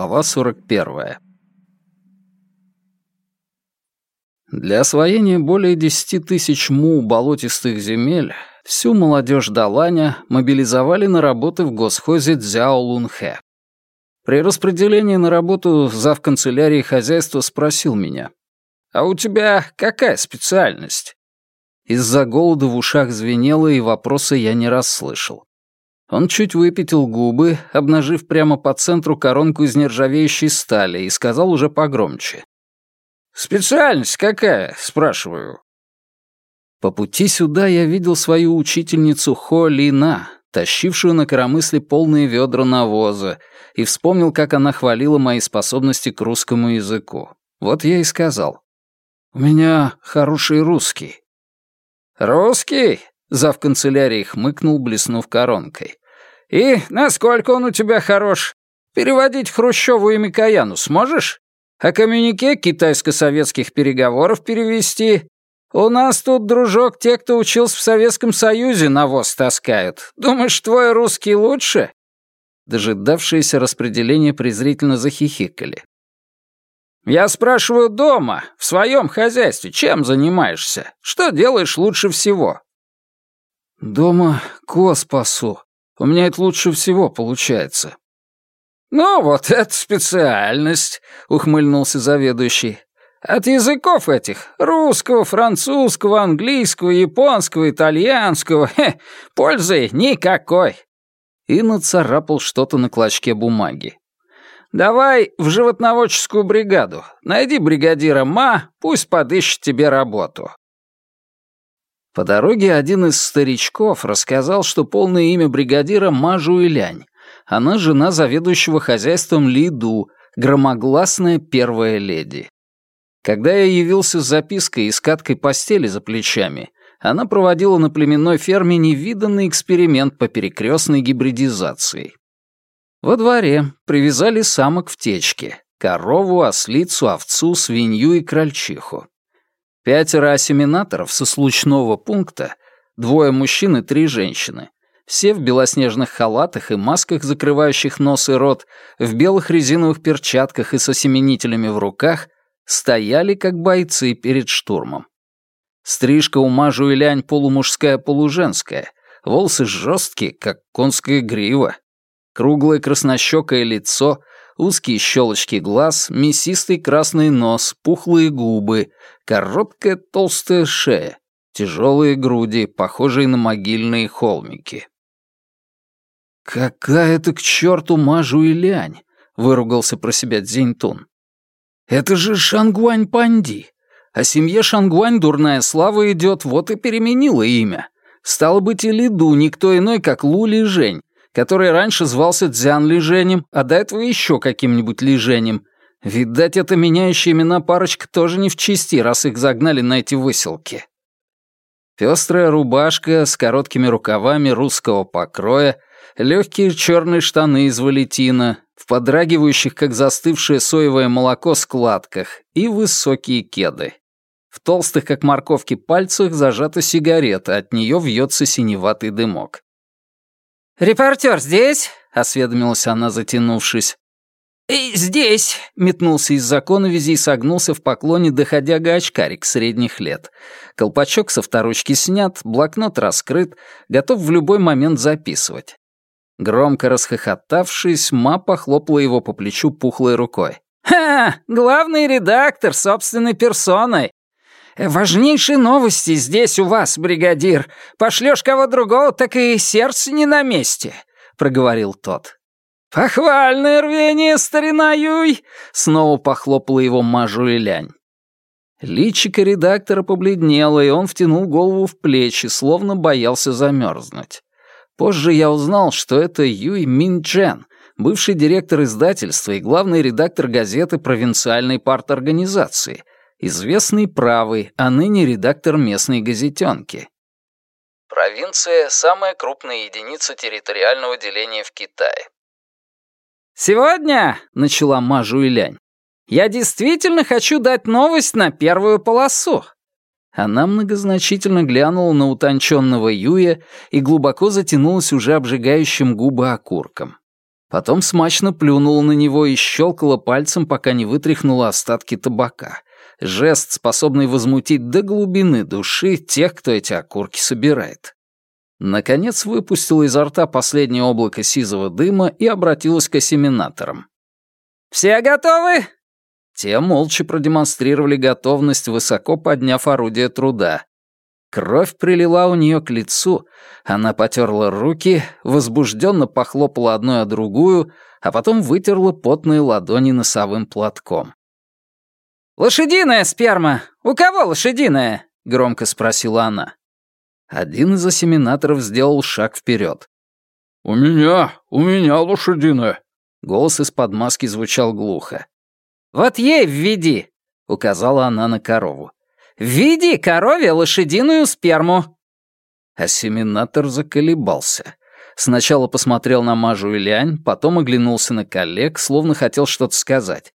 Глава 41. Для освоения более 10 тысяч му болотистых земель всю молодежь Даланя мобилизовали на работы в госхозе Цзяо-Лунхэ. При распределении на работу зав. канцелярии хозяйства спросил меня, «А у тебя какая специальность?» Из-за голода в ушах звенело, и вопроса я не расслышал. Он чуть выпятил губы, обнажив прямо по центру коронку из нержавеющей стали, и сказал уже погромче. «Специальность какая?» — спрашиваю. По пути сюда я видел свою учительницу Хо Лина, тащившую на коромысле полные ведра навоза, и вспомнил, как она хвалила мои способности к русскому языку. Вот я и сказал. «У меня хороший русский». «Русский?» — зав канцелярии хмыкнул, блеснув коронкой. «И насколько он у тебя хорош? Переводить Хрущеву и Микояну сможешь? А коммюнике китайско-советских переговоров перевести? У нас тут, дружок, те, кто учился в Советском Союзе, навоз таскают. Думаешь, твой русский лучше?» Дожидавшиеся распределения презрительно захихикали. «Я спрашиваю дома, в своем хозяйстве, чем занимаешься? Что делаешь лучше всего?» «Дома коз пасу», у меня это лучше всего получается». «Ну, вот это специальность», — ухмыльнулся заведующий. «От языков этих — русского, французского, английского, японского, итальянского — пользы никакой». И нацарапал что-то на клочке бумаги. «Давай в животноводческую бригаду. Найди бригадира Ма, пусть подыщет тебе работу. По дороге один из старичков рассказал, что полное имя бригадира Мажу Илянь. Она жена заведующего хозяйством Ли Ду, громогласная первая леди. Когда я явился с запиской и скаткой постели за плечами, она проводила на племенной ферме невиданный эксперимент по перекрестной гибридизации. Во дворе привязали самок в течке — корову, ослицу, овцу, свинью и крольчиху. Пятеро ассиминаторов со случного пункта, двое мужчин и три женщины, все в белоснежных халатах и масках, закрывающих нос и рот, в белых резиновых перчатках и с осеменителями в руках, стояли как бойцы перед штурмом. Стрижка у Мажу и Лянь полумужская-полуженская, волосы жесткие, как конская грива, круглое краснощекое лицо, узкие щелочки глаз, мясистый красный нос, пухлые губы, короткая толстая шея, тяжелые груди, похожие на могильные холмики. «Какая-то к черту мажу и лянь!» — выругался про себя Дзиньтун. «Это же Шангуань Панди! О семье Шангуань дурная слава идет, вот и переменила имя. Стало быть, и Лиду никто иной, как Лу Ли Жень, который раньше звался Дзян Лиженем, а до этого еще каким-нибудь Лиженем. Видать, эта меняющая имена парочка тоже не в чести, раз их загнали на эти выселки. Пестрая рубашка с короткими рукавами русского покроя, легкие черные штаны из валетина, в подрагивающих, как застывшее соевое молоко, складках и высокие кеды. В толстых, как морковки, пальцах зажата сигарета, от нее вьется синеватый дымок. «Репортер здесь?» — осведомилась она, затянувшись. «И здесь!» — метнулся из закона вези и согнулся в поклоне доходяга-очкарик средних лет. Колпачок со вторучки снят, блокнот раскрыт, готов в любой момент записывать. Громко расхохотавшись, Ма похлопала его по плечу пухлой рукой. «Ха! Главный редактор собственной персоной! «Важнейшие новости здесь у вас, бригадир. Пошлешь кого другого, так и сердце не на месте», — проговорил тот. «Похвальное рвение, старина Юй!» — снова похлопала его Мажу и Лянь. Личико редактора побледнело, и он втянул голову в плечи, словно боялся замерзнуть. Позже я узнал, что это Юй Мин бывший директор издательства и главный редактор газеты провинциальной парторганизации, известный правый, а ныне редактор местной газетенки. Провинция — самая крупная единица территориального деления в Китае. «Сегодня», — начала Мажу Илянь, «я действительно хочу дать новость на первую полосу». Она многозначительно глянула на утонченного Юя и глубоко затянулась уже обжигающим губы окурком. Потом смачно плюнула на него и щелкала пальцем, пока не вытряхнула остатки табака. Жест, способный возмутить до глубины души тех, кто эти окурки собирает. Наконец выпустила изо рта последнее облако сизого дыма и обратилась к ассиминаторам. «Все готовы?» Те молча продемонстрировали готовность, высоко подняв орудие труда. Кровь прилила у нее к лицу, она потерла руки, возбужденно похлопала одной о другую, а потом вытерла потные ладони носовым платком. «Лошадиная сперма! У кого лошадиная?» — громко спросила она. Один из ассиминаторов сделал шаг вперед. «У меня, у меня лошадиная!» Голос из-под маски звучал глухо. «Вот ей введи!» — указала она на корову. «Введи корове лошадиную сперму!» Ассиминатор заколебался. Сначала посмотрел на Мажу и Лянь, потом оглянулся на коллег, словно хотел что-то сказать.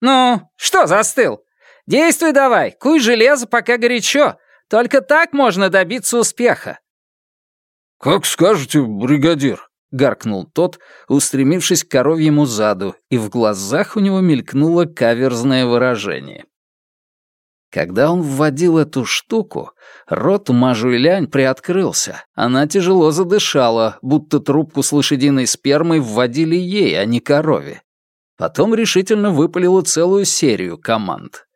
«Ну, что застыл? Действуй давай, куй железо, пока горячо. Только так можно добиться успеха». «Как скажете, бригадир», — гаркнул тот, устремившись к коровьему заду, и в глазах у него мелькнуло каверзное выражение. Когда он вводил эту штуку, рот у Мажу и Лянь приоткрылся. Она тяжело задышала, будто трубку с лошадиной спермой вводили ей, а не корове. Потом решительно выпалила целую серию команд.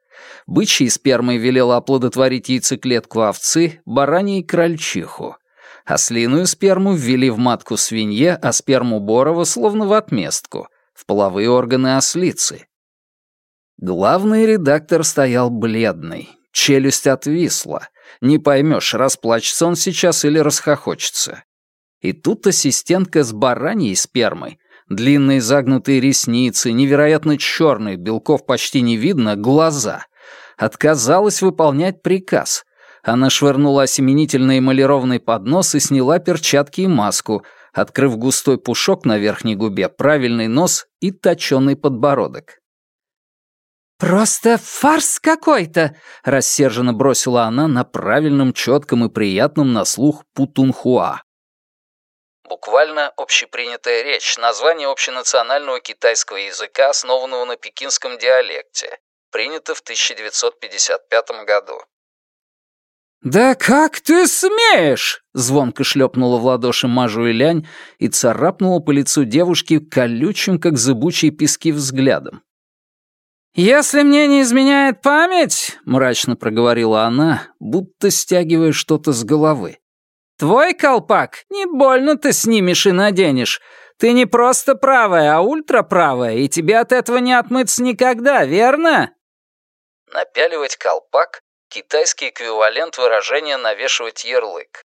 Бычьей спермой велела оплодотворить яйцеклетку овцы, бараньей — крольчиху. Ослиную сперму ввели в матку свинье, а сперму Борова словно в отместку, в половые органы ослицы. Главный редактор стоял бледный, челюсть отвисла. Не поймешь, расплачется он сейчас или расхохочется. И тут ассистентка с бараньей спермой, длинные загнутые ресницы, невероятно черные, белков почти не видно, глаза, отказалась выполнять приказ — она швырнула осеменительный эмалированный поднос и сняла перчатки и маску, открыв густой пушок на верхней губе, правильный нос и точёный подбородок. «Просто фарс какой-то!» — рассерженно бросила она на правильном, четком и приятном на слух путунхуа. Буквально общепринятая речь, название общенационального китайского языка, основанного на пекинском диалекте, принято в 1955 году. «Да как ты смеешь!» — звонко шлепнула в ладоши Мажу и Лянь и царапнула по лицу девушки колючим, как зыбучие пески, взглядом. «Если мне не изменяет память», — мрачно проговорила она, будто стягивая что-то с головы, «твой колпак не больно ты снимешь и наденешь. Ты не просто правая, а ультраправая, и тебе от этого не отмыться никогда, верно?» Напяливать колпак Китайский эквивалент выражения «навешивать ярлык».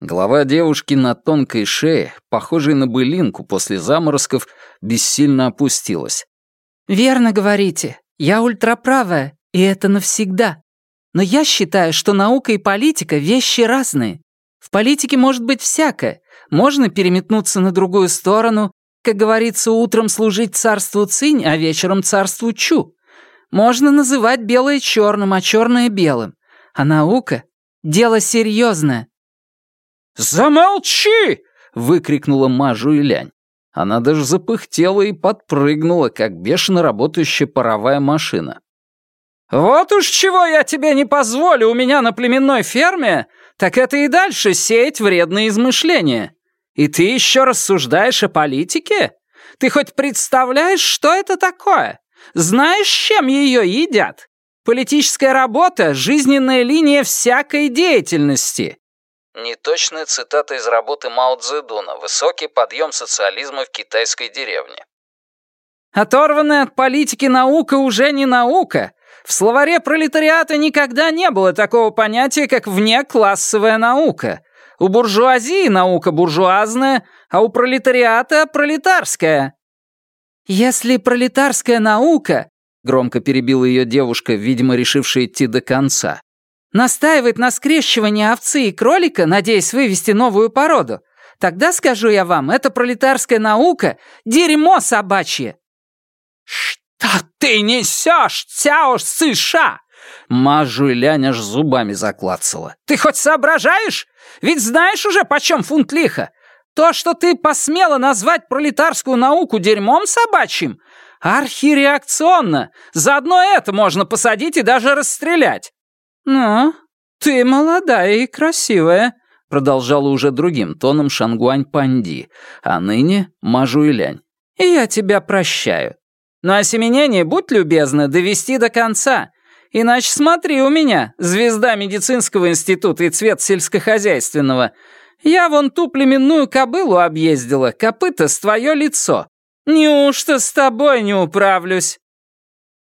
Голова девушки на тонкой шее, похожей на былинку после заморозков, бессильно опустилась. «Верно говорите. Я ультраправая, и это навсегда. Но я считаю, что наука и политика — вещи разные. В политике может быть всякое. Можно переметнуться на другую сторону, как говорится, утром служить царству Цинь, а вечером царству Чу. Можно называть белое черным, а черное белым. А наука — дело серьезное. «Замолчи!» — выкрикнула Мажу и Лянь. Она даже запыхтела и подпрыгнула, как бешено работающая паровая машина. «Вот уж чего я тебе не позволю у меня на племенной ферме, так это и дальше сеять вредные измышления. И ты еще рассуждаешь о политике? Ты хоть представляешь, что это такое? Знаешь, чем ее едят? Политическая работа — жизненная линия всякой деятельности». Неточная цитата из работы Мао Цзэдуна «Высокий подъем социализма в китайской деревне». Оторванная от политики наука уже не наука. В словаре пролетариата никогда не было такого понятия, как внеклассовая наука. У буржуазии наука буржуазная, а у пролетариата — пролетарская. «Если пролетарская наука», — громко перебила ее девушка, видимо, решившая идти до конца, «настаивает на скрещивании овцы и кролика, надеясь вывести новую породу, тогда, скажу я вам, эта пролетарская наука — дерьмо собачье». «Что ты несешь, Цяо Сыша?» Мажу и Лянь аж зубами заклацала. «Ты хоть соображаешь? Ведь знаешь уже, почем фунт лиха? То, что ты посмела назвать пролетарскую науку дерьмом собачьим, архиреакционно. Заодно это можно посадить и даже расстрелять. Ну, ты молодая и красивая, продолжала уже другим тоном Шангуань Панди, а ныне Мажу Илянь. И я тебя прощаю. Но осеменение, будь любезна, довести до конца. Иначе смотри у меня, звезда медицинского института и цвет сельскохозяйственного. Я вон ту племенную кобылу объездила, копыта с твое лицо. Неужто с тобой не управлюсь?»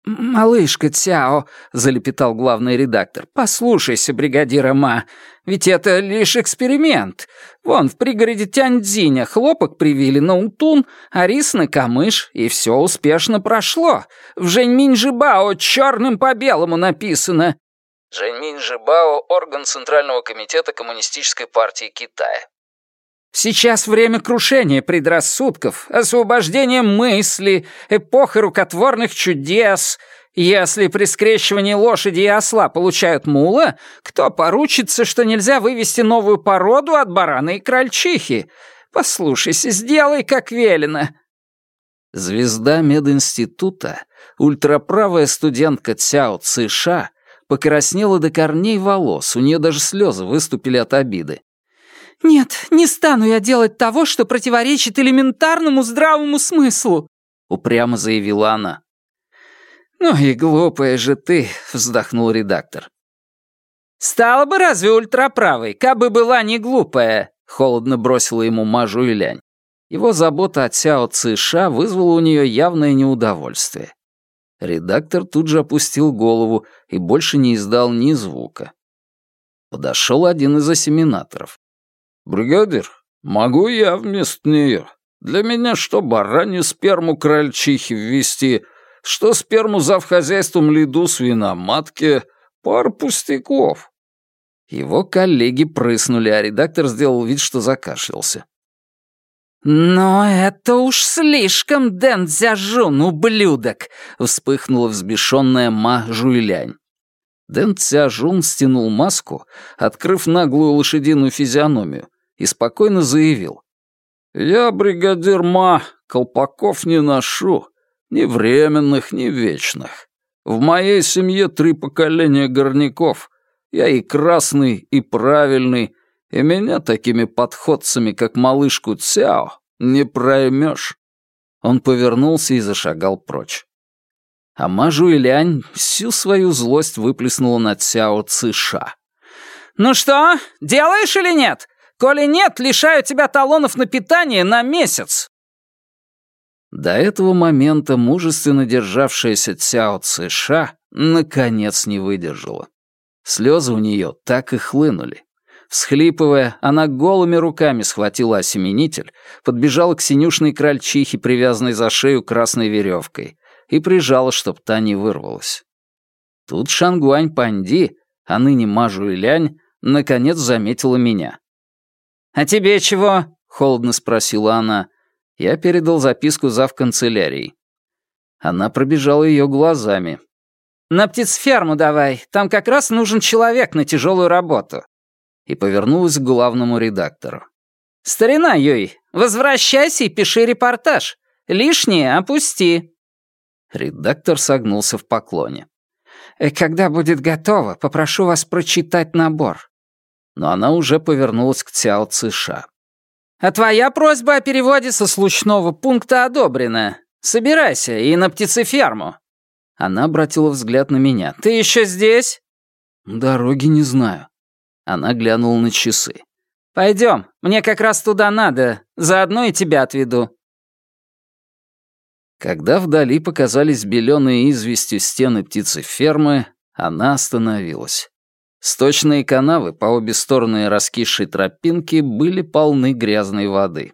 «Малышка Цяо», — залепетал главный редактор, — «послушайся, бригадира Ма, ведь это лишь эксперимент. Вон, в пригороде Тяньцзиня хлопок привили на Утун, а рис на Камыш, и все успешно прошло. В Жэньминь-Жибао черным по белому написано». Жэньминь-Жибао — орган Центрального комитета Коммунистической партии Китая. Сейчас время крушения предрассудков, освобождения мысли, эпоха рукотворных чудес. Если при скрещивании лошади и осла получают мула, кто поручится, что нельзя вывести новую породу от барана и крольчихи? Послушайся, сделай, как велено». Звезда мединститута, ультраправая студентка Цяо Циша, покраснела до корней волос, у нее даже слезы выступили от обиды. «Нет, не стану я делать того, что противоречит элементарному здравому смыслу», — упрямо заявила она. «Ну и глупая же ты», — вздохнул редактор. «Стала бы разве ультраправой, кабы была не глупая», — холодно бросила ему Мажу и Лянь. Его забота от Сяо Циша вызвала у нее явное неудовольствие. Редактор тут же опустил голову и больше не издал ни звука. Подошел один из осеменаторов. «Бригадир, могу я вместо нее? Для меня что баранью сперму крольчихи ввести, что сперму завхозяйством лиду свиноматки, пар пустяков». Его коллеги прыснули, а редактор сделал вид, что закашлялся. «Но это уж слишком, Дэн Цзяжун, ублюдок!» — вспыхнула взбешенная Ма Жуйлянь. Дэн Цзяжун стянул маску, открыв наглую лошадиную физиономию, и спокойно заявил. «Я, бригадир Ма, колпаков не ношу, ни временных, ни вечных. В моей семье три поколения горняков. Я и красный, и правильный, и меня такими подходцами, как малышку Цяо, не проймешь». Он повернулся и зашагал прочь. А Мажу и Лянь всю свою злость выплеснула на Цяо Цыша. «Ну что, делаешь или нет? Коли нет, лишаю тебя талонов на питание на месяц!» До этого момента мужественно державшаяся Цяо Цыша наконец не выдержала. Слезы у нее так и хлынули. Всхлипывая, она голыми руками схватила осеменитель, подбежала к синюшной крольчихе, привязанной за шею красной веревкой, и прижала, чтоб та не вырвалась. Тут Шангуань Панди, а ныне Мажу и Лянь, наконец заметила меня. «А тебе чего?» — холодно спросила она. Я передал записку зав канцелярией. Она пробежала ее глазами. «На птицферму давай, там как раз нужен человек на тяжелую работу». И повернулась к главному редактору. «Старина, Юй, возвращайся и пиши репортаж. Лишнее опусти». Редактор согнулся в поклоне. «Э, «Когда будет готово, попрошу вас прочитать набор». Но она уже повернулась к Цяо Циша. «А твоя просьба о переводе со случного пункта одобрена. Собирайся и на птицеферму». Она обратила взгляд на меня. «Ты еще здесь?» «Дороги не знаю». Она глянула на часы. «Пойдем, мне как раз туда надо. Заодно и тебя отведу». Когда вдали показались беленые известью стены птицефермы, она остановилась. Сточные канавы по обе стороны раскисшей тропинки были полны грязной воды.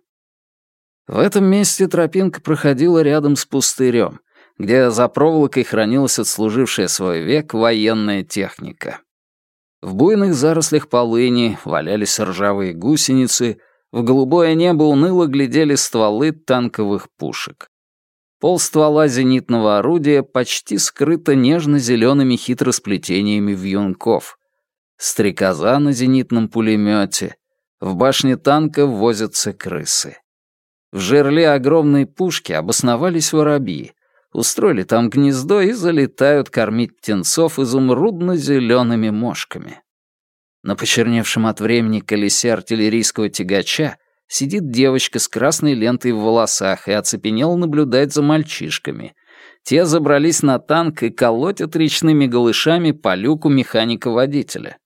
В этом месте тропинка проходила рядом с пустырем, где за проволокой хранилась отслужившая свой век военная техника. В буйных зарослях полыни валялись ржавые гусеницы, в голубое небо уныло глядели стволы танковых пушек. Пол ствола зенитного орудия почти скрыто нежно-зелеными хитросплетениями вьюнков. Стрекоза на зенитном пулемете, В башне танка возятся крысы. В жерле огромной пушки обосновались воробьи, устроили там гнездо и залетают кормить птенцов изумрудно-зелеными мошками. На почерневшем от времени колесе артиллерийского тягача сидит девочка с красной лентой в волосах и оцепенело наблюдает за мальчишками. Те забрались на танк и колотят речными голышами по люку механика-водителя.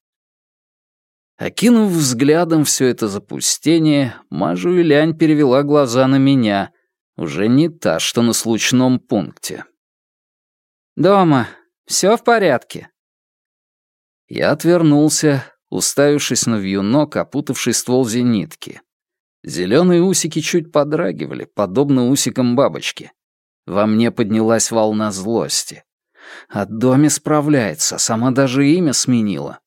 Окинув взглядом все это запустение, Мажу и Лянь перевела глаза на меня, уже не та, что на случном пункте. «Дома. Все в порядке?» Я отвернулся, уставившись на вьюнок, опутавший ствол зенитки. Зеленые усики чуть подрагивали, подобно усикам бабочки. Во мне поднялась волна злости. От доме справляется, сама даже имя сменила.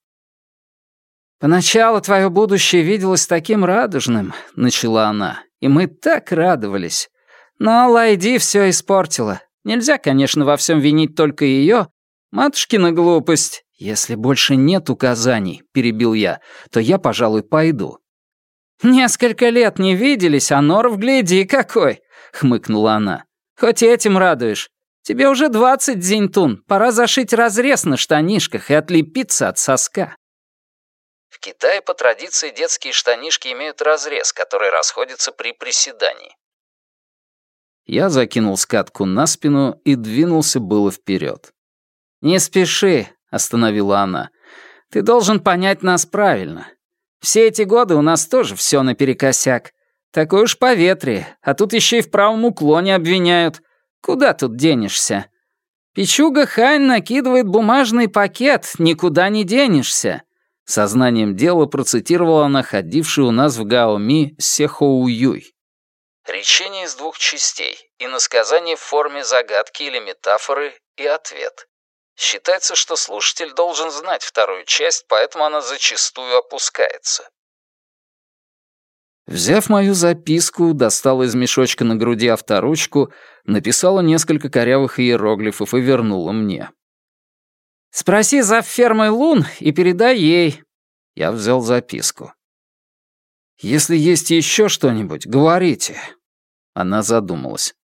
«Поначалу твое будущее виделось таким радужным», — начала она, «и мы так радовались. Но Лайди все испортила. Нельзя, конечно, во всем винить только ее. Матушкина глупость. Если больше нет указаний, — перебил я, — то я, пожалуй, пойду. «Несколько лет не виделись, а норов гляди какой!» — хмыкнула она. «Хоть этим радуешь. Тебе уже двадцать, Дзиньтун, пора зашить разрез на штанишках и отлепиться от соска». Китае по традиции детские штанишки имеют разрез, который расходится при приседании. Я закинул скатку на спину и двинулся было вперед. «Не спеши», — остановила она. «Ты должен понять нас правильно. Все эти годы у нас тоже все наперекосяк. Такое уж поветрие, а тут еще и в правом уклоне обвиняют. Куда тут денешься? Пичуга Хань накидывает бумажный пакет, никуда не денешься. Сознанием дела процитировала она ходившую у нас в Гаоми Сехоуюй. Речение из двух частей, и насказание в форме загадки или метафоры и ответ. Считается, что слушатель должен знать вторую часть, поэтому она зачастую опускается. Взяв мою записку, достала из мешочка на груди авторучку, написала несколько корявых иероглифов и вернула мне. «Спроси за фермой Лун и передай ей». Я взял записку. «Если есть еще что-нибудь, говорите». Она задумалась.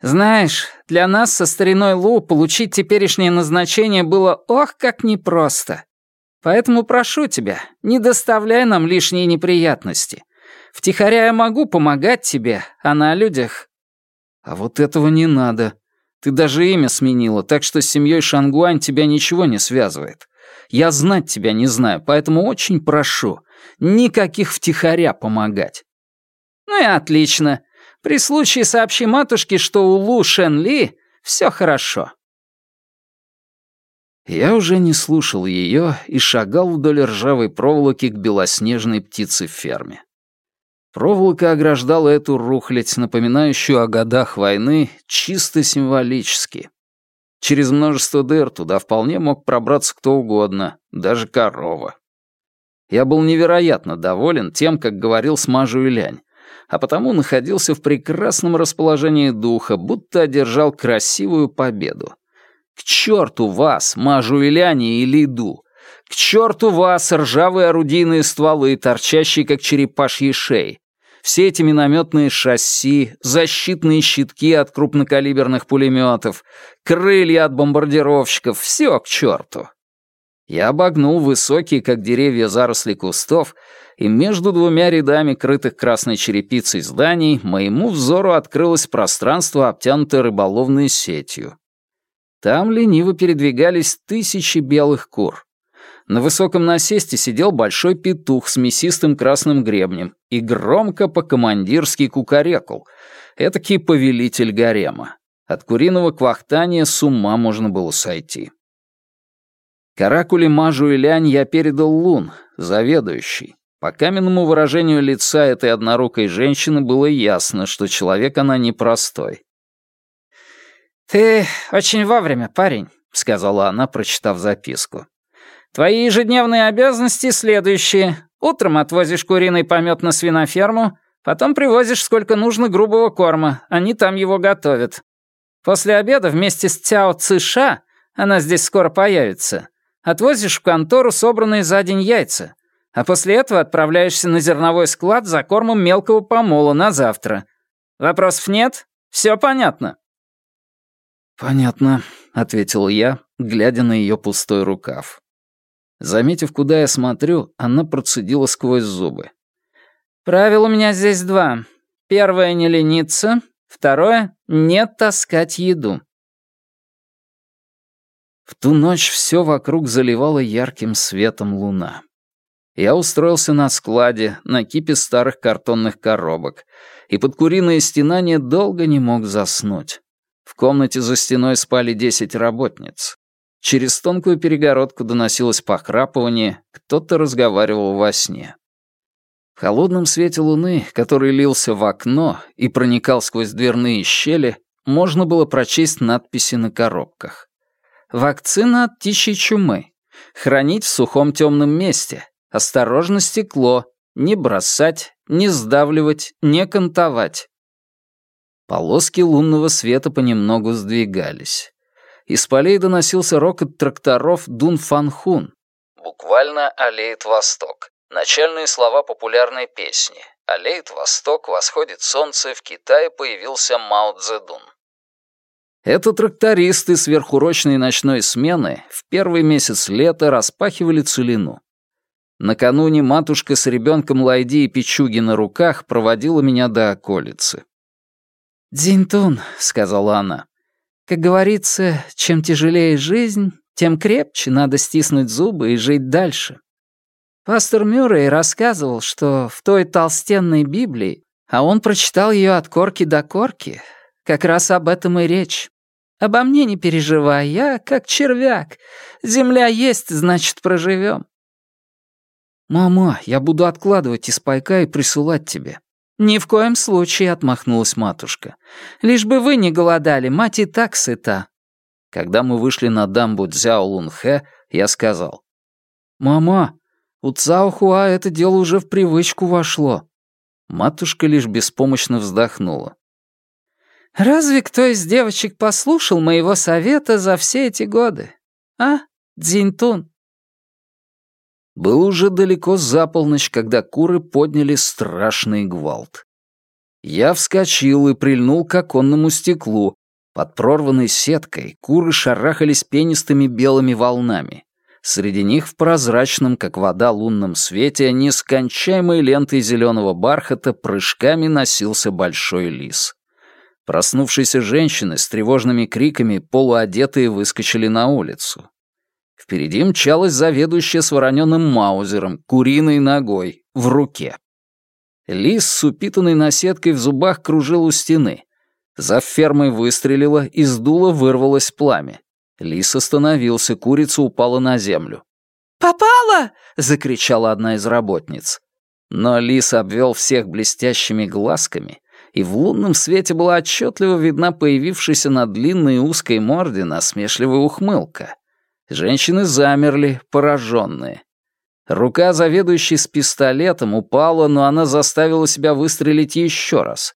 Знаешь, для нас со стариной Лу получить теперешнее назначение было ох, как непросто. Поэтому прошу тебя, не доставляй нам лишние неприятности. Втихаря я могу помогать тебе, а на людях...» «А вот этого не надо. Ты даже имя сменила, так что с семьей Шангуань тебя ничего не связывает. Я знать тебя не знаю, поэтому очень прошу, никаких втихаря помогать». «Ну и отлично. При случае сообщи матушке, что у Лу Шен Ли все хорошо». Я уже не слушал ее и шагал вдоль ржавой проволоки к белоснежной птице ферме. Проволока ограждала эту рухлядь, напоминающую о годах войны, чисто символически. Через множество дыр туда вполне мог пробраться кто угодно, даже корова. Я был невероятно доволен тем, как говорил с Мажу Лянь, а потому находился в прекрасном расположении духа, будто одержал красивую победу. К черту вас, Мажу Иляне и Лиду! К черту вас, ржавые орудийные стволы, торчащие как черепашьи шеи! Все эти минометные шасси, защитные щитки от крупнокалиберных пулеметов, крылья от бомбардировщиков — все к черту! Я обогнул высокие, как деревья, заросли кустов и между двумя рядами крытых красной черепицей зданий моему взору открылось пространство, обтянутое рыболовной сетью. Там лениво передвигались тысячи белых кур. На высоком насесте сидел большой петух с мясистым красным гребнем и громко по-командирски кукарекал. Этакий повелитель гарема. От куриного квахтания с ума можно было сойти. Каракули Мажу и Лянь я передал Лун, заведующий. По каменному выражению лица этой однорукой женщины было ясно, что человек она непростой. «Ты очень вовремя, парень», — сказала она, прочитав записку. «Твои ежедневные обязанности следующие. Утром отвозишь куриный помет на свиноферму, потом привозишь сколько нужно грубого корма, они там его готовят. После обеда вместе с Цяо Цыша, она здесь скоро появится, отвозишь в контору собранные за день яйца. А после этого отправляешься на зерновой склад за кормом мелкого помола на завтра. Вопросов нет? Все понятно?» «Понятно», — ответил я, глядя на ее пустой рукав. Заметив, куда я смотрю, она процедила сквозь зубы. «Правил у меня здесь два. Первое — не лениться. Второе — не таскать еду». В ту ночь все вокруг заливало ярким светом луна. Я устроился на складе, на кипе старых картонных коробок, и под куриное стенание долго не мог заснуть. В комнате за стеной спали десять работниц. Через тонкую перегородку доносилось похрапывание, кто-то разговаривал во сне. В холодном свете луны, который лился в окно и проникал сквозь дверные щели, можно было прочесть надписи на коробках. «Вакцина от птичьей чумы. Хранить в сухом темном месте. Осторожно стекло. Не бросать, не сдавливать, не кантовать». Полоски лунного света понемногу сдвигались. Из полей доносился рокот тракторов Дун-Фан-Хун. Буквально «Аллеет Восток». Начальные слова популярной песни. «Аллеет Восток, восходит солнце, в Китае появился Мао Цзэдун». Это трактористы сверхурочной ночной смены в первый месяц лета распахивали целину. Накануне матушка с ребенком Лайди и Пичуги на руках проводила меня до околицы. «Дзинтун», — сказала она, как говорится, чем тяжелее жизнь, тем крепче надо стиснуть зубы и жить дальше. Пастор Мюррей рассказывал, что в той толстенной Библии, а он прочитал ее от корки до корки, как раз об этом и речь. Обо мне не переживай, я как червяк. Земля есть, значит, проживем. «Мама, я буду откладывать из пайка и присылать тебе. «Ни в коем случае», — отмахнулась матушка. «Лишь бы вы не голодали, мать и так сыта». Когда мы вышли на дамбу Цзяо Лунхэ, я сказал. «Мама, у Цао Хуа это дело уже в привычку вошло». Матушка лишь беспомощно вздохнула. «Разве кто из девочек послушал моего совета за все эти годы? А, Дзинтун?» Было уже далеко за полночь, когда куры подняли страшный гвалт. Я вскочил и прильнул к оконному стеклу. Под прорванной сеткой куры шарахались пенистыми белыми волнами. Среди них в прозрачном, как вода, лунном свете, нескончаемой лентой зеленого бархата прыжками носился большой лис. Проснувшиеся женщины с тревожными криками полуодетые выскочили на улицу. Впереди мчалась заведующая с вороненным маузером, куриной ногой, в руке. Лис с упитанной наседкой в зубах кружил у стены. За фермой выстрелила, из дула вырвалось пламя. Лис остановился, курица упала на землю. «Попала!» — закричала одна из работниц. Но лис обвел всех блестящими глазками, и в лунном свете была отчетливо видна появившаяся на длинной узкой морде насмешливая ухмылка. Женщины замерли, пораженные. Рука заведующей с пистолетом упала, но она заставила себя выстрелить еще раз.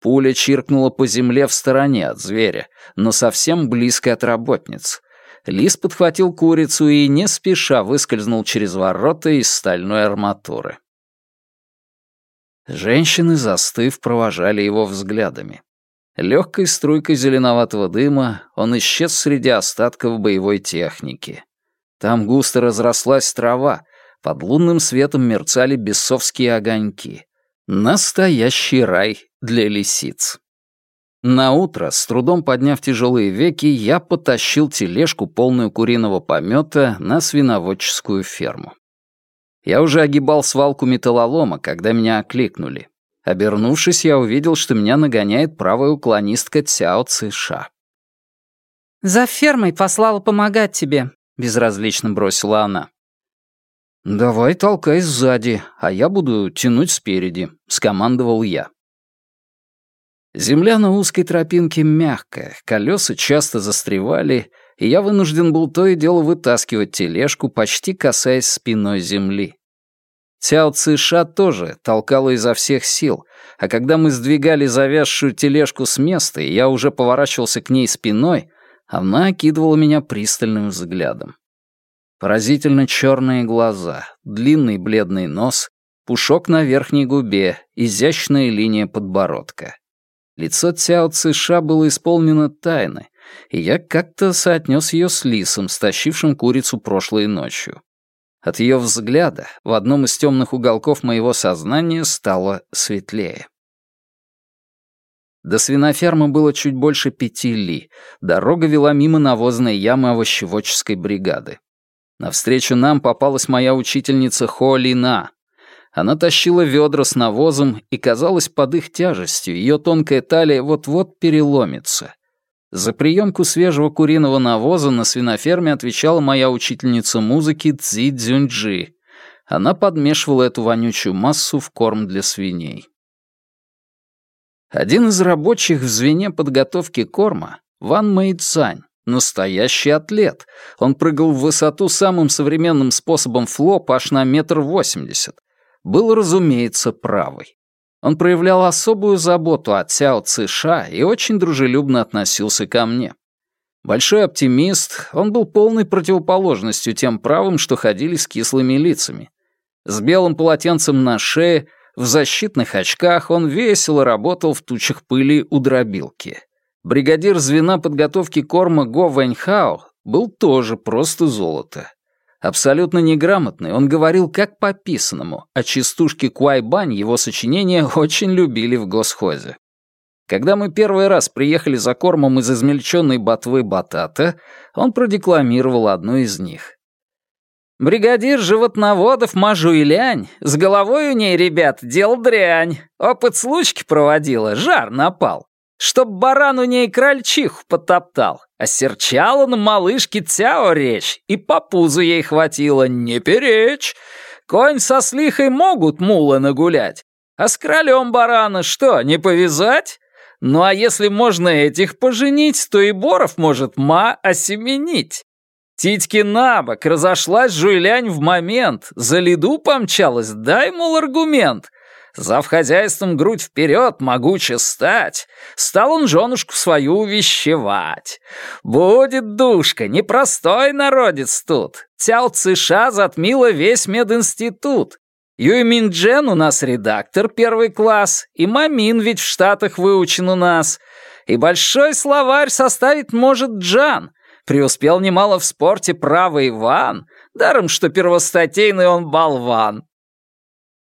Пуля чиркнула по земле в стороне от зверя, но совсем близко от работниц. Лис подхватил курицу и не спеша выскользнул через ворота из стальной арматуры. Женщины, застыв, провожали его взглядами. Легкой струйкой зеленоватого дыма он исчез среди остатков боевой техники. Там густо разрослась трава, под лунным светом мерцали бесовские огоньки. Настоящий рай для лисиц. На утро, с трудом подняв тяжелые веки, я потащил тележку, полную куриного помета, на свиноводческую ферму. Я уже огибал свалку металлолома, когда меня окликнули. Обернувшись, я увидел, что меня нагоняет правая уклонистка Цяо Циша. «За фермой послала помогать тебе», — безразлично бросила она. «Давай толкай сзади, а я буду тянуть спереди», — скомандовал я. Земля на узкой тропинке мягкая, колеса часто застревали, и я вынужден был то и дело вытаскивать тележку, почти касаясь спиной земли. Цяо Циша тоже толкала изо всех сил, а когда мы сдвигали завязшую тележку с места, и я уже поворачивался к ней спиной, она окидывала меня пристальным взглядом. Поразительно черные глаза, длинный бледный нос, пушок на верхней губе, изящная линия подбородка. Лицо Цяо Цыша было исполнено тайны, и я как-то соотнес ее с лисом, стащившим курицу прошлой ночью. От ее взгляда в одном из темных уголков моего сознания стало светлее. До свинофермы было чуть больше пяти ли. Дорога вела мимо навозной ямы овощеводческой бригады. Навстречу нам попалась моя учительница Хо Лина. Она тащила ведра с навозом, и, казалось, под их тяжестью ее тонкая талия вот-вот переломится. За приемку свежего куриного навоза на свиноферме отвечала моя учительница музыки Цзи Цзюньджи. Она подмешивала эту вонючую массу в корм для свиней. Один из рабочих в звене подготовки корма — Ван Мэйцань, настоящий атлет. Он прыгал в высоту самым современным способом флоп аж на метр восемьдесят. Был, разумеется, правый. Он проявлял особую заботу о Цяо Цыша и очень дружелюбно относился ко мне. Большой оптимист, он был полной противоположностью тем правым, что ходили с кислыми лицами. С белым полотенцем на шее, в защитных очках он весело работал в тучах пыли у дробилки. Бригадир звена подготовки корма Го Вэньхао был тоже просто золото. Абсолютно неграмотный, он говорил как по писанному, а частушки Куайбань его сочинения очень любили в госхозе. Когда мы первый раз приехали за кормом из измельченной ботвы батата, он продекламировал одну из них. «Бригадир животноводов Мажу и Лянь, с головой у ней, ребят, дел дрянь. Опыт случки проводила, жар напал. Чтоб баран у ней крольчиху потоптал. А серчала на малышке Цяо речь, и по пузу ей хватило, не перечь. Конь со слихой могут мула нагулять, а с кролем барана что, не повязать? Ну а если можно этих поженить, то и Боров может ма осеменить. Титьки на разошлась жуйлянь в момент, за лиду помчалась, дай, мол, аргумент — Зав хозяйством грудь вперед, могуче стать, стал он женушку свою увещевать. Будет душка, непростой народец тут. Тял Цыша затмила весь мединститут. Юй Минджен у нас редактор первый класс, и Мамин ведь в Штатах выучен у нас. И большой словарь составить может Джан. Преуспел немало в спорте правый Иван, даром что первостатейный он болван.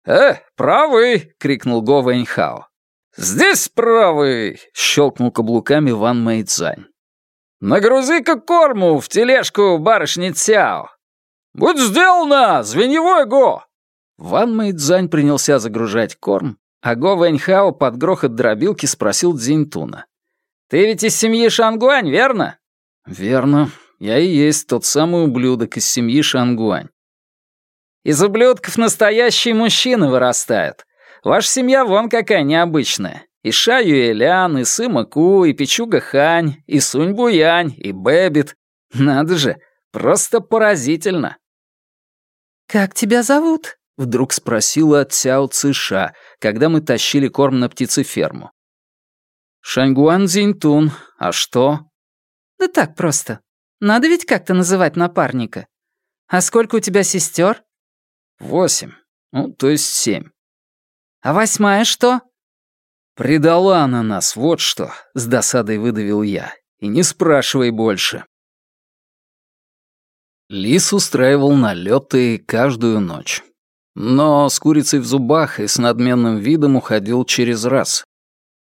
«Э, правый!» — крикнул Го Вэньхао. «Здесь правый!» — щелкнул каблуками Ван Мэйцзань. «Нагрузи-ка корму в тележку барышни Цяо!» «Будь сделано! Звеньевой Го!» Ван Мэйцзань принялся загружать корм, а Го Вэньхао под грохот дробилки спросил Цзиньтуна. «Ты ведь из семьи Шангуань, верно?» «Верно. Я и есть тот самый ублюдок из семьи Шангуань. Из ублюдков настоящие мужчины вырастают. Ваша семья вон какая необычная. И Ша Юэлян, и Сыма Ку, и Пичуга Хань, и Сунь Буянь, и Бэббит. Надо же, просто поразительно. «Как тебя зовут?» — вдруг спросила Цяо Цыша, когда мы тащили корм на птицеферму. «Шаньгуан Зиньтун. А что?» «Да так просто. Надо ведь как-то называть напарника. А сколько у тебя сестер? Восемь. Ну, то есть семь. А восьмая что? Предала она нас, вот что, с досадой выдавил я. И не спрашивай больше. Лис устраивал налеты каждую ночь. Но с курицей в зубах и с надменным видом уходил через раз.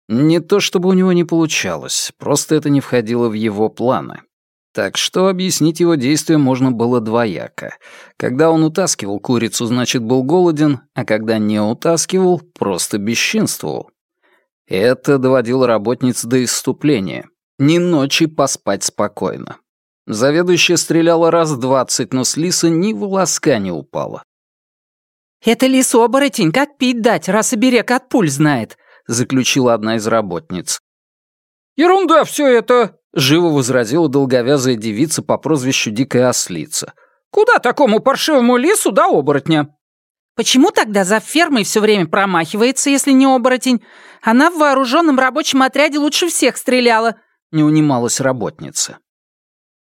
Не то чтобы у него не получалось, просто это не входило в его планы. Так что объяснить его действия можно было двояко. Когда он утаскивал курицу, значит, был голоден, а когда не утаскивал, просто бесчинствовал. Это доводило работниц до исступления. Ни ночи поспать спокойно. Заведующая стреляла раз двадцать, но с лиса ни волоска не упала. «Это лис-оборотень, как пить дать, раз оберег от пуль знает», — заключила одна из работниц. «Ерунда все это!» — живо возразила долговязая девица по прозвищу Дикая Ослица. «Куда такому паршивому лису до оборотня?» «Почему тогда за фермой все время промахивается, если не оборотень? Она в вооруженном рабочем отряде лучше всех стреляла», — не унималась работница.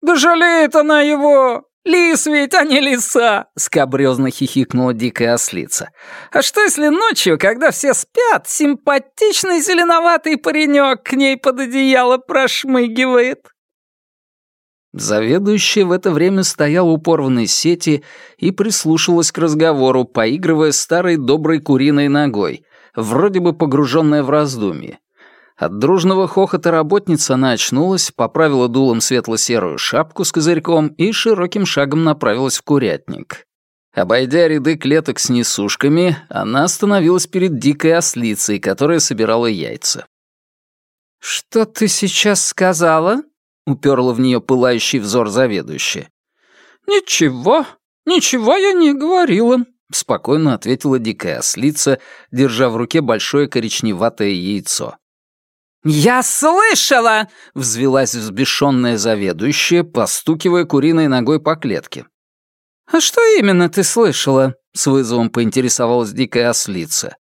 «Да жалеет она его!» Лис ведь, а не лиса!» — скобрёзно хихикнула дикая ослица. «А что если ночью, когда все спят, симпатичный зеленоватый паренек к ней под одеяло прошмыгивает?» Заведующая в это время стояла у порванной сети и прислушивалась к разговору, поигрывая старой доброй куриной ногой, вроде бы погруженная в раздумье. От дружного хохота работница она очнулась, поправила дулом светло-серую шапку с козырьком и широким шагом направилась в курятник. Обойдя ряды клеток с несушками, она остановилась перед дикой ослицей, которая собирала яйца. «Что ты сейчас сказала?» — уперла в нее пылающий взор заведующая. «Ничего, ничего я не говорила», — спокойно ответила дикая ослица, держа в руке большое коричневатое яйцо. «Я слышала!» — взвелась взбешенная заведующая, постукивая куриной ногой по клетке. «А что именно ты слышала?» — с вызовом поинтересовалась дикая ослица.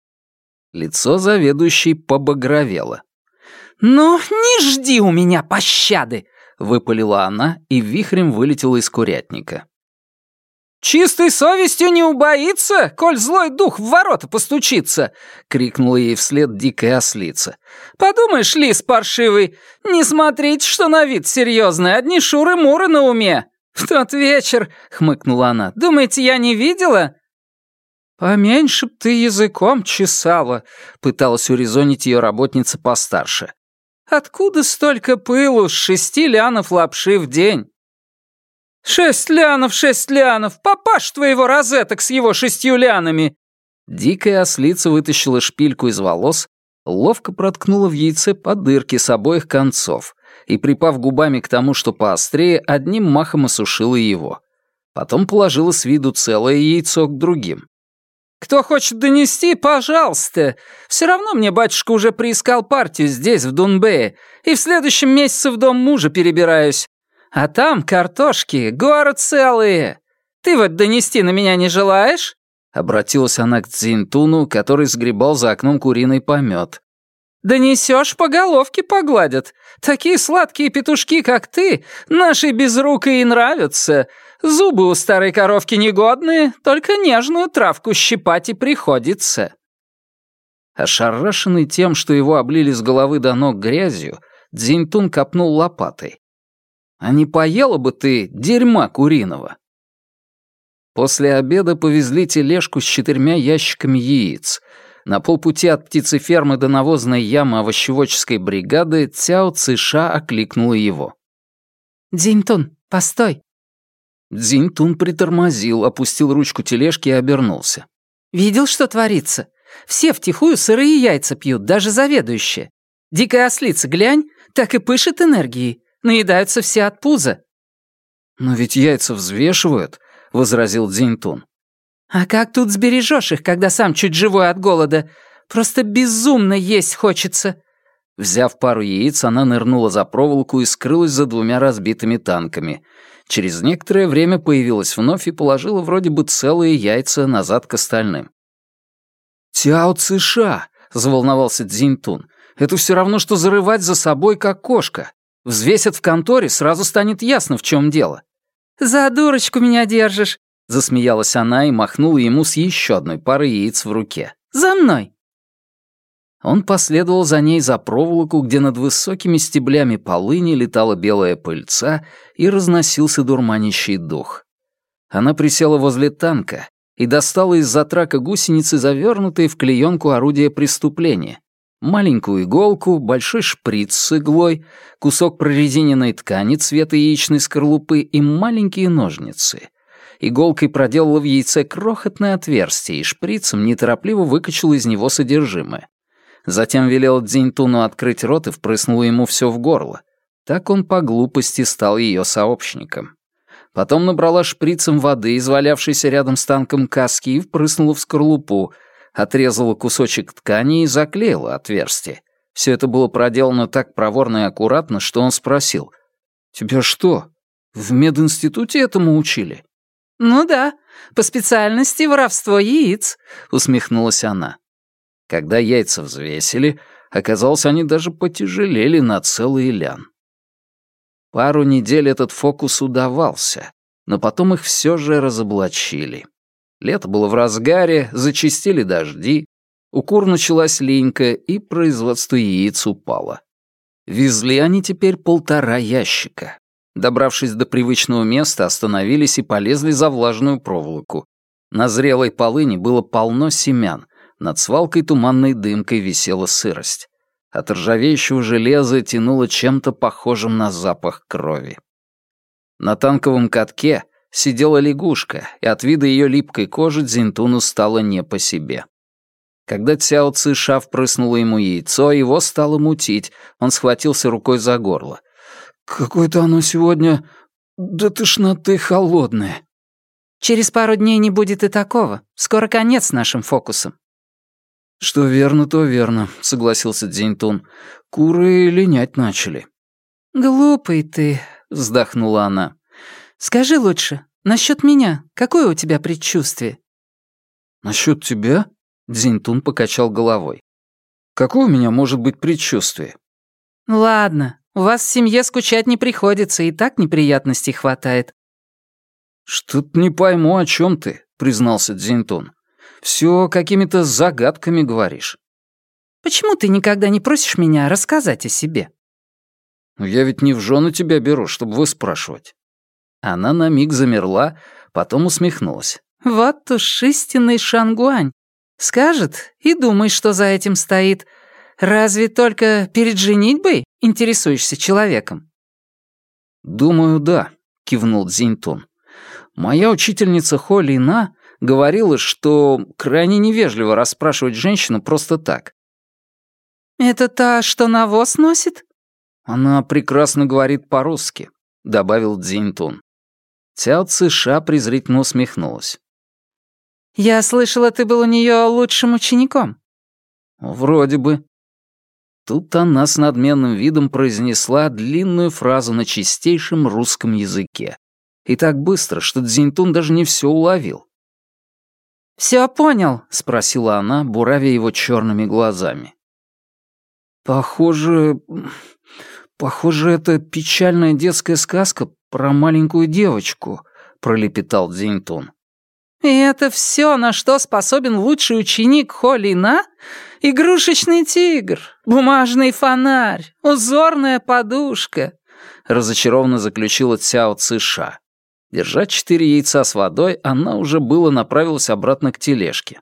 Лицо заведующей побагровело. «Ну, не жди у меня пощады!» — выпалила она и вихрем вылетела из курятника. «Чистой совестью не убоится, коль злой дух в ворота постучится!» — крикнула ей вслед дикая ослица. «Подумаешь, лис паршивый, не смотрите, что на вид серьезный, одни шуры-муры на уме!» «В тот вечер», — хмыкнула она, — «думаете, я не видела?» «Поменьше б ты языком чесала», — пыталась урезонить ее работница постарше. «Откуда столько пылу с шести лянов лапши в день?» «Шесть лянов, шесть лянов! Папаш твоего розеток с его шестью лянами!» Дикая ослица вытащила шпильку из волос, ловко проткнула в яйце по дырке с обоих концов и, припав губами к тому, что поострее, одним махом осушила его. Потом положила с виду целое яйцо к другим. «Кто хочет донести, пожалуйста. Все равно мне батюшка уже приискал партию здесь, в Дунбее, и в следующем месяце в дом мужа перебираюсь. А там картошки, горы целые. Ты вот донести на меня не желаешь?» Обратилась она к Цзинтуну, который сгребал за окном куриный помет. «Донесешь, по головке погладят. Такие сладкие петушки, как ты, нашей безрукой и нравятся. Зубы у старой коровки негодные, только нежную травку щипать и приходится». Ошарашенный тем, что его облили с головы до ног грязью, Дзиньтун копнул лопатой. А не поела бы ты дерьма куриного?» После обеда повезли тележку с четырьмя ящиками яиц. На полпути от птицефермы до навозной ямы овощеводческой бригады Цяо Циша окликнула его. «Дзиньтун, постой!» Дзиньтун притормозил, опустил ручку тележки и обернулся. «Видел, что творится? Все втихую сырые яйца пьют, даже заведующие. Дикая ослица, глянь, так и пышет энергией. Наедаются все от пуза». «Но ведь яйца взвешивают», — возразил Дзиньтун. «А как тут сбережешь их, когда сам чуть живой от голода? Просто безумно есть хочется». Взяв пару яиц, она нырнула за проволоку и скрылась за двумя разбитыми танками. Через некоторое время появилась вновь и положила вроде бы целые яйца назад к остальным. «Тяо Циша!» — заволновался Дзиньтун. «Это все равно, что зарывать за собой, как кошка. Взвесят в конторе, сразу станет ясно, в чем дело». «За дурочку меня держишь», — засмеялась она и махнула ему с еще одной парой яиц в руке. «За мной!» Он последовал за ней за проволоку, где над высокими стеблями полыни летала белая пыльца и разносился дурманящий дух. Она присела возле танка и достала из-за трака гусеницы, завернутые в клеенку орудия преступления, маленькую иголку, большой шприц с иглой, кусок прорезиненной ткани цвета яичной скорлупы и маленькие ножницы. Иголкой проделала в яйце крохотное отверстие и шприцем неторопливо выкачала из него содержимое. Затем велела Дзиньтуну открыть рот и впрыснула ему все в горло. Так он по глупости стал ее сообщником. Потом набрала шприцем воды, извалявшейся рядом с танком каски, и впрыснула в скорлупу — отрезала кусочек ткани и заклеила отверстие. Все это было проделано так проворно и аккуратно, что он спросил. «Тебя что, в мединституте этому учили?» «Ну да, по специальности воровство яиц», — усмехнулась она. Когда яйца взвесили, оказалось, они даже потяжелели на целый лян. Пару недель этот фокус удавался, но потом их все же разоблачили. Лето было в разгаре, зачистили дожди, у кур началась линька, и производство яиц упало. Везли они теперь полтора ящика. Добравшись до привычного места, остановились и полезли за влажную проволоку. На зрелой полыни было полно семян, над свалкой туманной дымкой висела сырость. От ржавеющего железа тянуло чем-то похожим на запах крови. На танковом катке сидела лягушка, и от вида ее липкой кожи Дзинтуну стало не по себе. Когда Цяо Цыша впрыснула ему яйцо, его стало мутить, он схватился рукой за горло. «Какое-то оно сегодня до тошноты холодное». «Через пару дней не будет и такого. Скоро конец нашим фокусам». «Что верно, то верно», — согласился Дзиньтун. «Куры линять начали». «Глупый ты», — вздохнула она. «Скажи лучше, насчет меня, какое у тебя предчувствие?» «Насчет тебя?» — Дзиньтун покачал головой. «Какое у меня может быть предчувствие?» «Ладно, у вас в семье скучать не приходится, и так неприятностей хватает». «Что-то не пойму, о чем ты», — признался Дзиньтун. Все какими-то загадками говоришь». «Почему ты никогда не просишь меня рассказать о себе?» «Ну, «Я ведь не в жены тебя беру, чтобы вы спрашивать». Она на миг замерла, потом усмехнулась. «Вот уж истинный шангуань. Скажет и думай, что за этим стоит. Разве только перед женитьбой интересуешься человеком?» «Думаю, да», — кивнул Цзиньтун. «Моя учительница Хо Лина говорила, что крайне невежливо расспрашивать женщину просто так. «Это та, что навоз носит?» «Она прекрасно говорит по-русски», — добавил Дзиньтун. Цяо Цыша презрительно усмехнулась. «Я слышала, ты был у нее лучшим учеником». «Вроде бы». Тут она с надменным видом произнесла длинную фразу на чистейшем русском языке. И так быстро, что Дзиньтун даже не все уловил. «Все понял?» — спросила она, буравя его черными глазами. «Похоже... похоже, это печальная детская сказка про маленькую девочку», — пролепетал Дзиньтун. «И это все, на что способен лучший ученик Холина? Игрушечный тигр, бумажный фонарь, узорная подушка», — разочарованно заключила Цяо Цыша. Держа четыре яйца с водой, она уже было направилась обратно к тележке.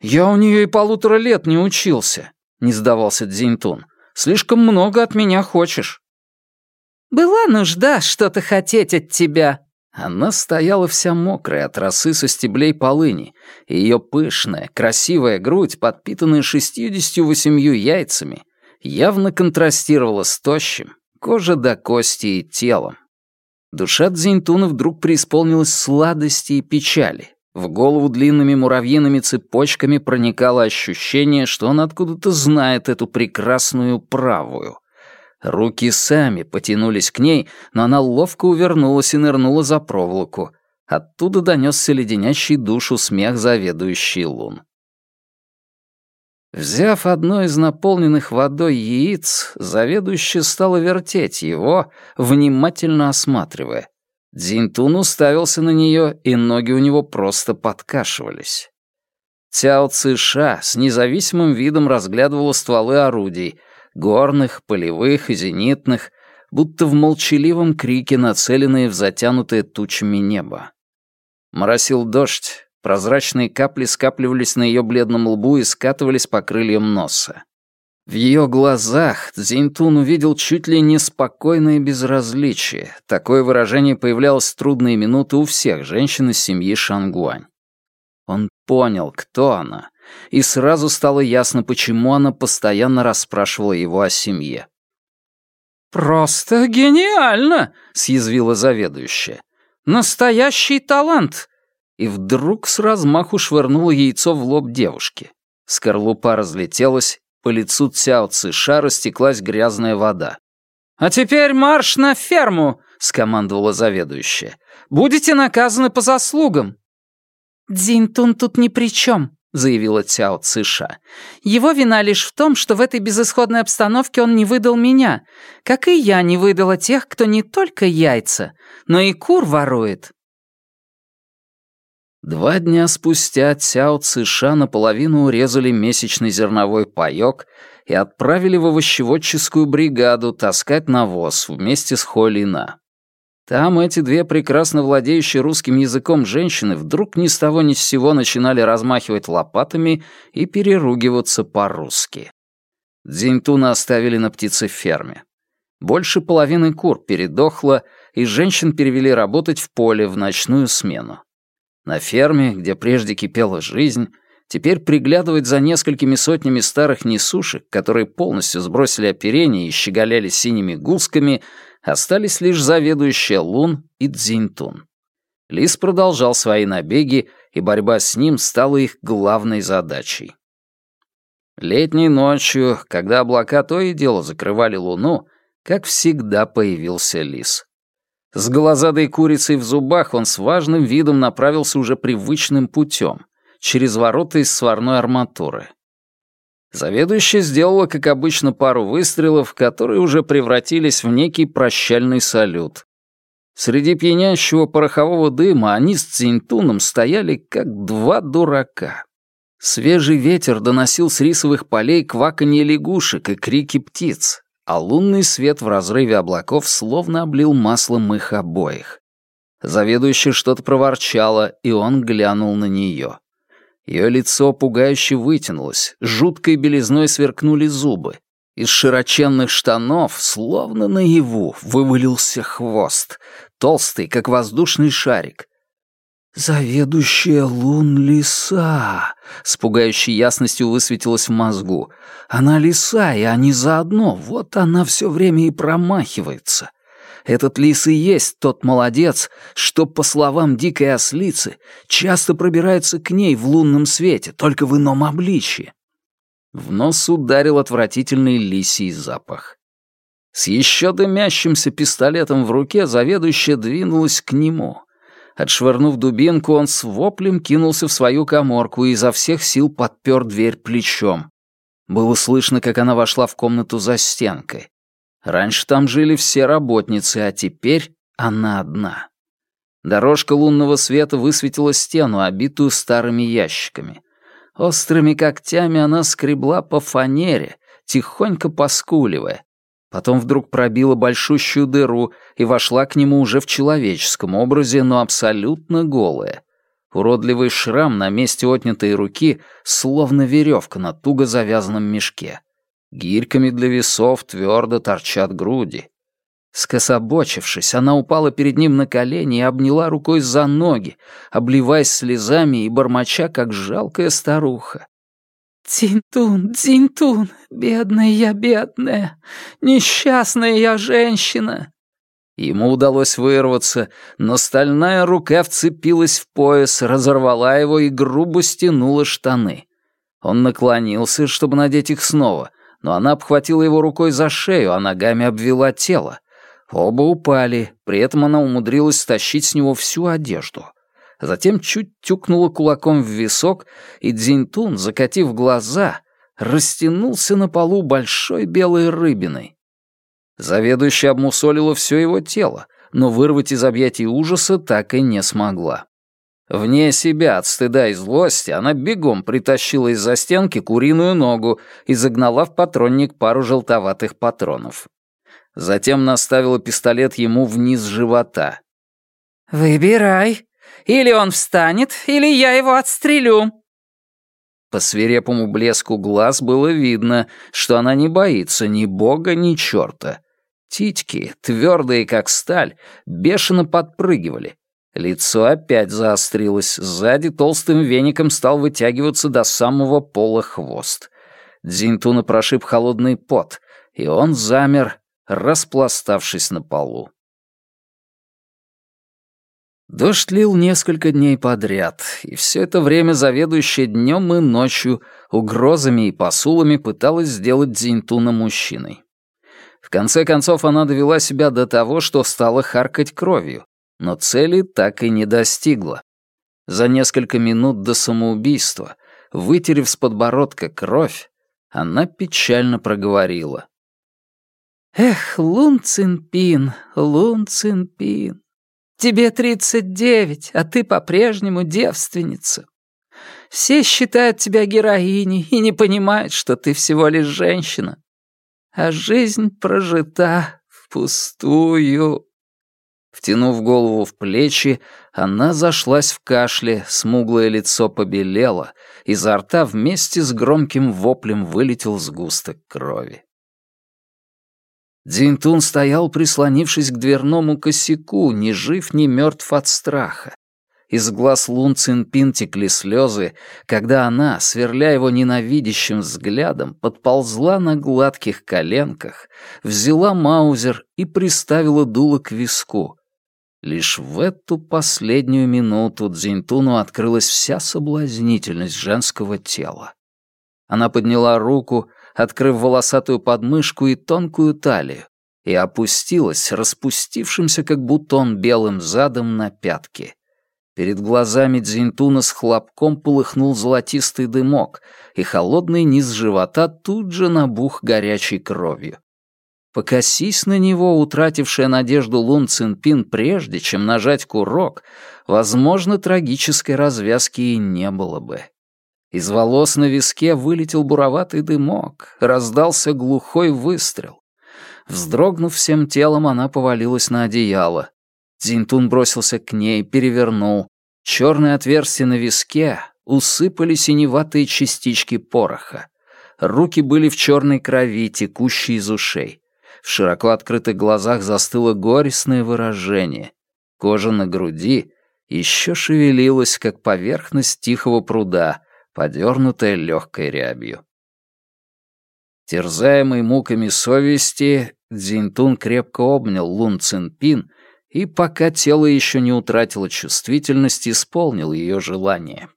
«Я у нее и полутора лет не учился», — не сдавался Дзиньтун. «Слишком много от меня хочешь». «Была нужда что-то хотеть от тебя». Она стояла вся мокрая от росы со стеблей полыни, и ее пышная, красивая грудь, подпитанная шестьюдесятью восемью яйцами, явно контрастировала с тощим, кожа до кости и телом. Душа Дзиньтуна вдруг преисполнилась сладости и печали. В голову длинными муравьиными цепочками проникало ощущение, что он откуда-то знает эту прекрасную правую. Руки сами потянулись к ней, но она ловко увернулась и нырнула за проволоку. Оттуда донесся леденящий душу смех заведующий лун. Взяв одно из наполненных водой яиц, заведующая стала вертеть его, внимательно осматривая. Дзинтун уставился на нее, и ноги у него просто подкашивались. Цяо Цыша с независимым видом разглядывала стволы орудий, горных, полевых и зенитных, будто в молчаливом крике, нацеленные в затянутое тучами небо. Моросил дождь, Прозрачные капли скапливались на ее бледном лбу и скатывались по крыльям носа. В ее глазах Зинтун увидел чуть ли не спокойное безразличие. Такое выражение появлялось в трудные минуты у всех женщин из семьи Шангуань. Он понял, кто она, и сразу стало ясно, почему она постоянно расспрашивала его о семье. «Просто гениально!» — съязвила заведующая. «Настоящий талант! и вдруг с размаху швырнула яйцо в лоб девушки. Скорлупа разлетелась, по лицу Цяо Цыша растеклась грязная вода. «А теперь марш на ферму!» — скомандовала заведующая. «Будете наказаны по заслугам!» «Дзинтун тут ни при чем», — заявила Цяо Циша. «Его вина лишь в том, что в этой безысходной обстановке он не выдал меня, как и я не выдала тех, кто не только яйца, но и кур ворует». Два дня спустя Цяо Циша наполовину урезали месячный зерновой паёк и отправили в овощеводческую бригаду таскать навоз вместе с Холина. Там эти две прекрасно владеющие русским языком женщины вдруг ни с того ни с сего начинали размахивать лопатами и переругиваться по-русски. Дзиньтуна оставили на птицеферме. Больше половины кур передохло, и женщин перевели работать в поле в ночную смену. На ферме, где прежде кипела жизнь, теперь приглядывать за несколькими сотнями старых несушек, которые полностью сбросили оперение и щеголяли синими гусками, Остались лишь заведующая Лун и Цзиньтун. Лис продолжал свои набеги, и борьба с ним стала их главной задачей. Летней ночью, когда облака то и дело закрывали луну, как всегда появился лис. С голозадой курицей в зубах он с важным видом направился уже привычным путем, через ворота из сварной арматуры. Заведующая сделала, как обычно, пару выстрелов, которые уже превратились в некий прощальный салют. Среди пьянящего порохового дыма они с Цинтуном стояли, как два дурака. Свежий ветер доносил с рисовых полей кваканье лягушек и крики птиц, а лунный свет в разрыве облаков словно облил маслом их обоих. Заведующая что-то проворчала, и он глянул на нее. Ее лицо пугающе вытянулось, жуткой белизной сверкнули зубы. Из широченных штанов, словно наяву, вывалился хвост, толстый, как воздушный шарик. «Заведующая лун лиса!» — с пугающей ясностью высветилась в мозгу. «Она лиса, и они заодно, вот она все время и промахивается. Этот лис и есть тот молодец, что, по словам дикой ослицы, часто пробирается к ней в лунном свете, только в ином обличье. В нос ударил отвратительный лисий запах. С еще дымящимся пистолетом в руке заведующая двинулась к нему. Отшвырнув дубинку, он с воплем кинулся в свою коморку и изо всех сил подпер дверь плечом. Было слышно, как она вошла в комнату за стенкой. Раньше там жили все работницы, а теперь она одна. Дорожка лунного света высветила стену, обитую старыми ящиками. Острыми когтями она скребла по фанере, тихонько поскуливая. Потом вдруг пробила большущую дыру и вошла к нему уже в человеческом образе, но абсолютно голая. Уродливый шрам на месте отнятой руки, словно веревка на туго завязанном мешке. Гирьками для весов твердо торчат груди. Скособочившись, она упала перед ним на колени и обняла рукой за ноги, обливаясь слезами и бормоча, как жалкая старуха. «Тинтун, Тинтун, бедная я, бедная, несчастная я женщина!» Ему удалось вырваться, но стальная рука вцепилась в пояс, разорвала его и грубо стянула штаны. Он наклонился, чтобы надеть их снова, но она обхватила его рукой за шею, а ногами обвела тело. Оба упали, при этом она умудрилась стащить с него всю одежду. Затем чуть тюкнула кулаком в висок, и Дзиньтун, закатив глаза, растянулся на полу большой белой рыбиной. Заведующая обмусолила все его тело, но вырвать из объятий ужаса так и не смогла. Вне себя от стыда и злости она бегом притащила из-за стенки куриную ногу и загнала в патронник пару желтоватых патронов. Затем наставила пистолет ему вниз живота. «Выбирай. Или он встанет, или я его отстрелю». По свирепому блеску глаз было видно, что она не боится ни бога, ни черта. Титьки, твердые как сталь, бешено подпрыгивали, Лицо опять заострилось, сзади толстым веником стал вытягиваться до самого пола хвост. Дзинтуна прошиб холодный пот, и он замер, распластавшись на полу. Дождь лил несколько дней подряд, и все это время заведующая днем и ночью угрозами и посулами пыталась сделать Дзинтуна мужчиной. В конце концов она довела себя до того, что стала харкать кровью, но цели так и не достигла. За несколько минут до самоубийства вытерев с подбородка кровь, она печально проговорила. «Эх, Лун Цинпин, Лун Цинпин, тебе тридцать девять, а ты по-прежнему девственница. Все считают тебя героиней и не понимают, что ты всего лишь женщина. А жизнь прожита впустую». Втянув голову в плечи, она зашлась в кашле, смуглое лицо побелело, изо рта вместе с громким воплем вылетел сгусток крови. Дзинтун стоял, прислонившись к дверному косяку, ни жив, ни мертв от страха. Из глаз Лун Цинпин текли слезы, когда она, сверля его ненавидящим взглядом, подползла на гладких коленках, взяла маузер и приставила дуло к виску. Лишь в эту последнюю минуту Дзинтуну открылась вся соблазнительность женского тела. Она подняла руку, открыв волосатую подмышку и тонкую талию, и опустилась, распустившимся, как бутон, белым задом на пятки. Перед глазами Дзинтуна с хлопком полыхнул золотистый дымок, и холодный низ живота тут же набух горячей кровью. Покосись на него, утратившая надежду Лун Цинпин прежде, чем нажать курок, возможно, трагической развязки и не было бы. Из волос на виске вылетел буроватый дымок, раздался глухой выстрел. Вздрогнув всем телом, она повалилась на одеяло. Дзинтун бросился к ней, перевернул. Черные отверстия на виске усыпали синеватые частички пороха. Руки были в черной крови, текущей из ушей. В широко открытых глазах застыло горестное выражение. Кожа на груди еще шевелилась, как поверхность тихого пруда, подернутая легкой рябью. Терзаемый муками совести, Дзинтун крепко обнял Лун Цинпин и, пока тело еще не утратило чувствительность, исполнил ее желание.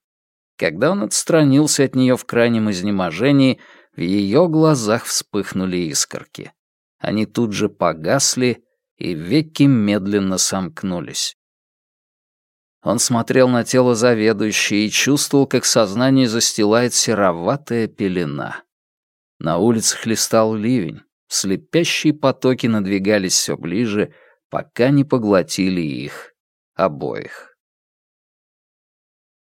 Когда он отстранился от нее в крайнем изнеможении, в ее глазах вспыхнули искорки. Они тут же погасли, и веки медленно сомкнулись. Он смотрел на тело заведующей и чувствовал, как сознание застилает сероватая пелена. На улице хлестал ливень, слепящие потоки надвигались все ближе, пока не поглотили их обоих.